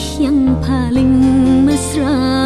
Kasih yang paling mesra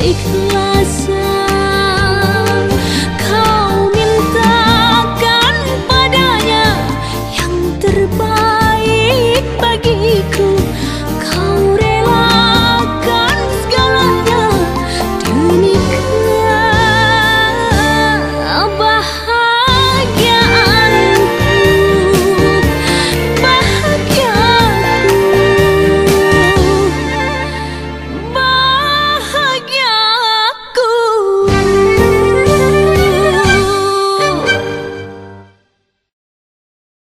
take me